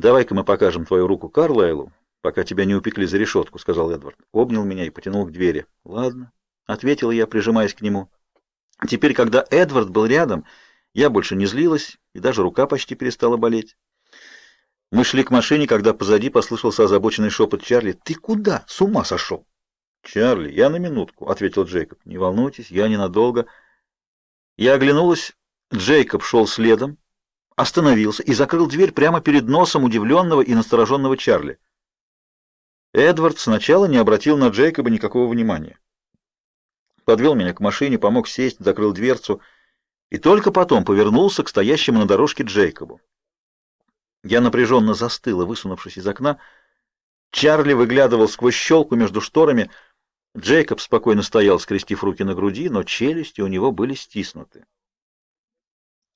«Давай-ка мы покажем твою руку Карлайлу, пока тебя не упекли за решетку», — сказал Эдвард. Обнял меня и потянул к двери. «Ладно», — ответила я, прижимаясь к нему. Теперь, когда Эдвард был рядом, я больше не злилась, и даже рука почти перестала болеть. Мы шли к машине, когда позади послышался озабоченный шепот Чарли. «Ты куда? С ума сошел?» «Чарли, я на минутку», — ответил Джейкоб. «Не волнуйтесь, я ненадолго». Я оглянулась. Джейкоб шел следом, остановился и закрыл дверь прямо перед носом удивленного и настороженного Чарли. Эдвард сначала не обратил на Джейкоба никакого внимания. Подвел меня к машине, помог сесть, закрыл дверцу и только потом повернулся к стоящему на дорожке Джейкобу. Я напряженно застыла, высунувшись из окна. Чарли выглядывал сквозь щелку между шторами. Джейкоб спокойно стоял, скрестив руки на груди, но челюсти у него были стиснуты.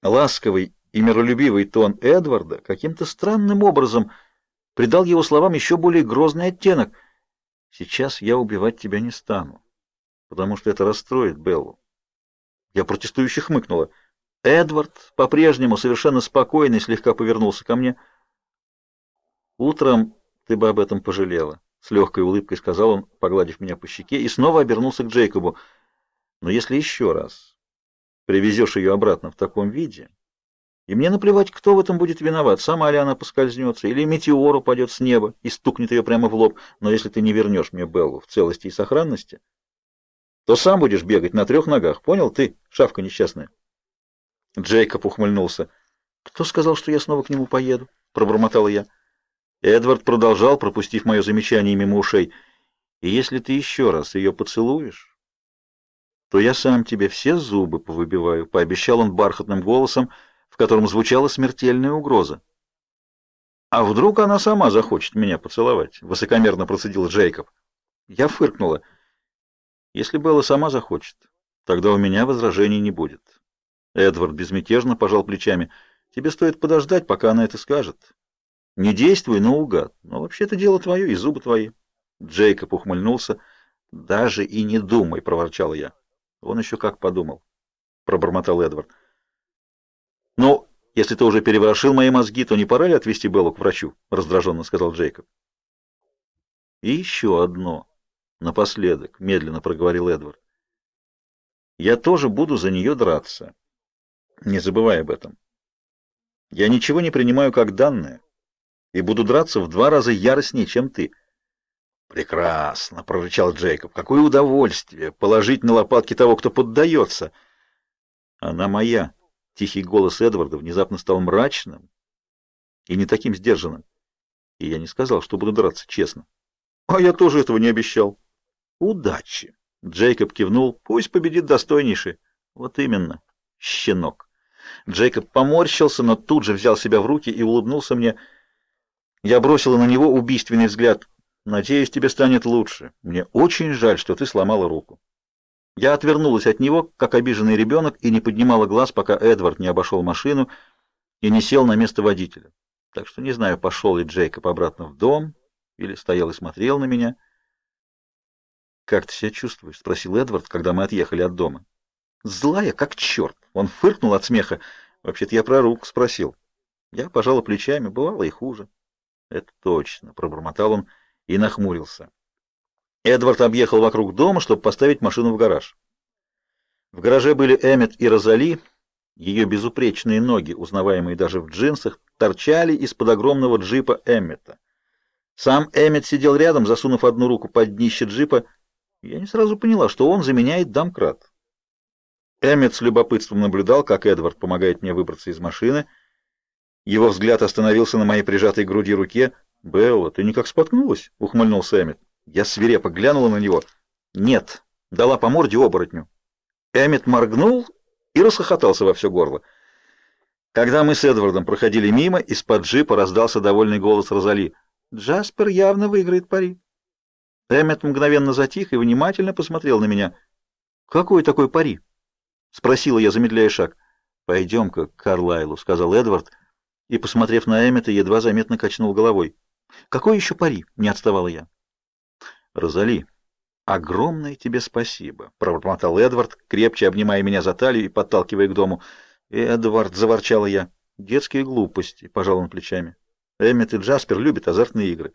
Ласковый и миролюбивый тон Эдварда каким-то странным образом придал его словам еще более грозный оттенок. «Сейчас я убивать тебя не стану, потому что это расстроит Беллу». Я протестующе хмыкнула. Эдвард, по-прежнему совершенно спокойный, слегка повернулся ко мне. «Утром ты бы об этом пожалела», — с легкой улыбкой сказал он, погладив меня по щеке, и снова обернулся к Джейкобу. «Но если еще раз привезешь ее обратно в таком виде, и мне наплевать, кто в этом будет виноват, сама ли она поскользнется, или метеор упадет с неба и стукнет ее прямо в лоб, но если ты не вернешь мне Беллу в целости и сохранности, то сам будешь бегать на трех ногах, понял ты, шавка несчастная?» Джейкоб ухмыльнулся. «Кто сказал, что я снова к нему поеду?» — пробормотала я. Эдвард продолжал, пропустив мое замечание мимо ушей. «И если ты еще раз ее поцелуешь, то я сам тебе все зубы повыбиваю», — пообещал он бархатным голосом, в котором звучала смертельная угроза. «А вдруг она сама захочет меня поцеловать?» — высокомерно процедил Джейкоб. Я фыркнула. «Если Белла сама захочет, тогда у меня возражений не будет». Эдвард безмятежно пожал плечами. Тебе стоит подождать, пока она это скажет. Не действуй наугад. Но вообще-то дело твое и зубы твои. Джейкоб ухмыльнулся. Даже и не думай, проворчал я. Он еще как подумал, пробормотал Эдвард. Ну, если ты уже переворошил мои мозги, то не пора ли отвезти Беллу к врачу? раздраженно сказал Джейкоб. И еще одно. Напоследок, медленно проговорил Эдвард. Я тоже буду за нее драться. Не забывай об этом. Я ничего не принимаю как данное и буду драться в два раза яростнее, чем ты. Прекрасно, прорычал Джейкоб. Какое удовольствие положить на лопатки того, кто поддается. Она моя. Тихий голос Эдварда внезапно стал мрачным и не таким сдержанным. И я не сказал, что буду драться честно. А я тоже этого не обещал. Удачи. Джейкоб кивнул. Пусть победит достойнейший. Вот именно, щенок. Джейкоб поморщился, но тут же взял себя в руки и улыбнулся мне. Я бросила на него убийственный взгляд. «Надеюсь, тебе станет лучше. Мне очень жаль, что ты сломала руку». Я отвернулась от него, как обиженный ребенок, и не поднимала глаз, пока Эдвард не обошел машину и не сел на место водителя. Так что не знаю, пошел ли Джейкоб обратно в дом или стоял и смотрел на меня. «Как ты себя чувствуешь?» — спросил Эдвард, когда мы отъехали от дома. «Злая, как черт!» Он фыркнул от смеха. Вообще-то я про руку спросил. Я пожала плечами, бывало и хуже. Это точно, пробормотал он и нахмурился. Эдвард объехал вокруг дома, чтобы поставить машину в гараж. В гараже были Эммет и Розали. Ее безупречные ноги, узнаваемые даже в джинсах, торчали из-под огромного джипа Эммета. Сам Эммет сидел рядом, засунув одну руку под днище джипа. Я не сразу поняла, что он заменяет домкрат. Эммет с любопытством наблюдал, как Эдвард помогает мне выбраться из машины. Его взгляд остановился на моей прижатой груди руке. «Белла, ты никак споткнулась?» — ухмыльнулся Эммет. Я свирепо глянула на него. «Нет», — дала по морде оборотню. Эммет моргнул и расхохотался во все горло. Когда мы с Эдвардом проходили мимо, из-под джипа раздался довольный голос Розали. «Джаспер явно выиграет пари». Эммет мгновенно затих и внимательно посмотрел на меня. «Какой такой пари?» — спросила я, замедляя шаг. «Пойдем-ка к Карлайлу», — сказал Эдвард, и, посмотрев на Эммета, едва заметно качнул головой. «Какой еще пари?» — не отставала я. «Розали, огромное тебе спасибо», — пробормотал Эдвард, крепче обнимая меня за талию и подталкивая к дому. «Эдвард», — заворчала я, — «детские глупости», — пожал он плечами. Эммет и Джаспер любят азартные игры.